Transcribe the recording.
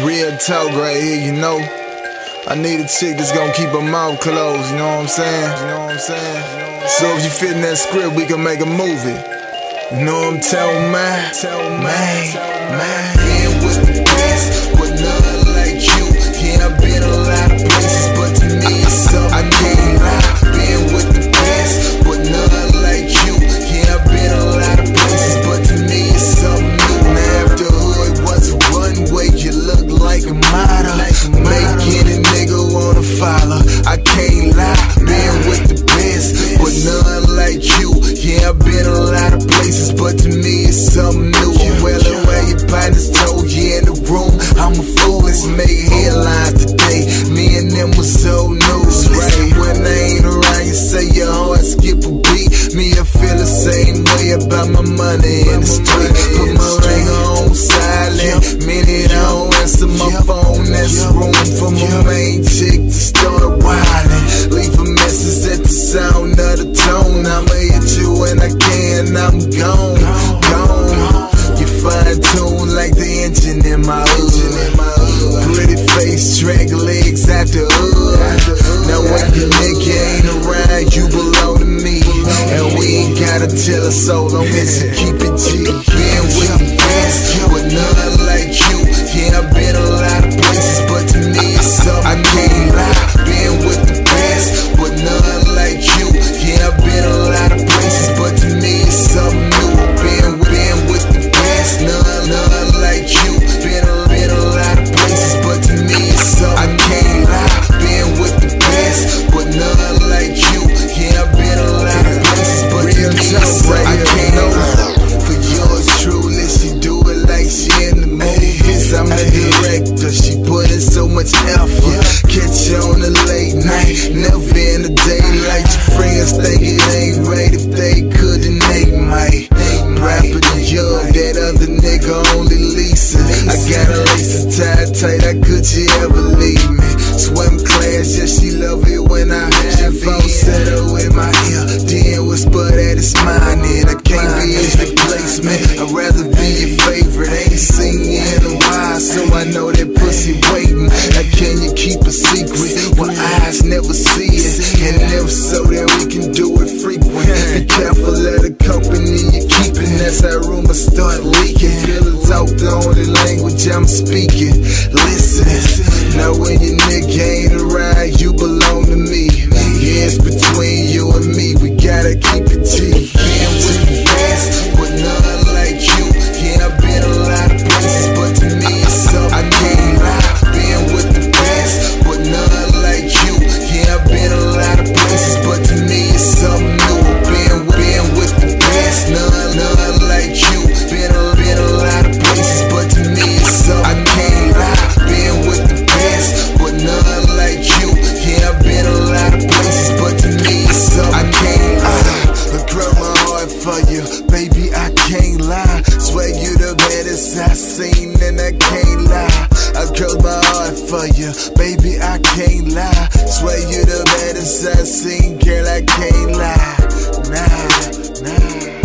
Real talk right here, you know. I need a chick that's gonna keep her mouth closed, you know what I'm saying? You know what I'm saying? So if you fit in that script, we can make a movie. You know what I'm telling, man? Tell man, man. Being I've been a lot of places, but to me it's something new. Well, where your partners told you in the room, I'm a fool. Let's make headlines today. Me and them was so new. Listen, when I ain't around, you say your heart skip a beat. Me, I feel the same way about my money in the street. Put my ring on silent. Minute I don't answer my phone. That's room for my gone, gone. You fine tune like the engine in my hood. Pretty face, track legs the hood. Now when your nigga ain't around, you belong to me. And we ain't gotta tell a soul as you keep it G. much effort. Catch you on the late night, never in the daylight. Your friends think it ain't right if they couldn't they might. Rapper the young, that other nigga only leasing. I got a lace tied tight, how could you ever leave me? Swim class, yeah, she love it when I have falsetto with my ear. Then whisper that it's mine, speaking. Listen, now when your I can't lie. Swear you the baddest I've seen, and I can't lie. I grow my heart for you, baby. I can't lie. Swear you the baddest I've seen, girl. I can't lie. Nah, nah.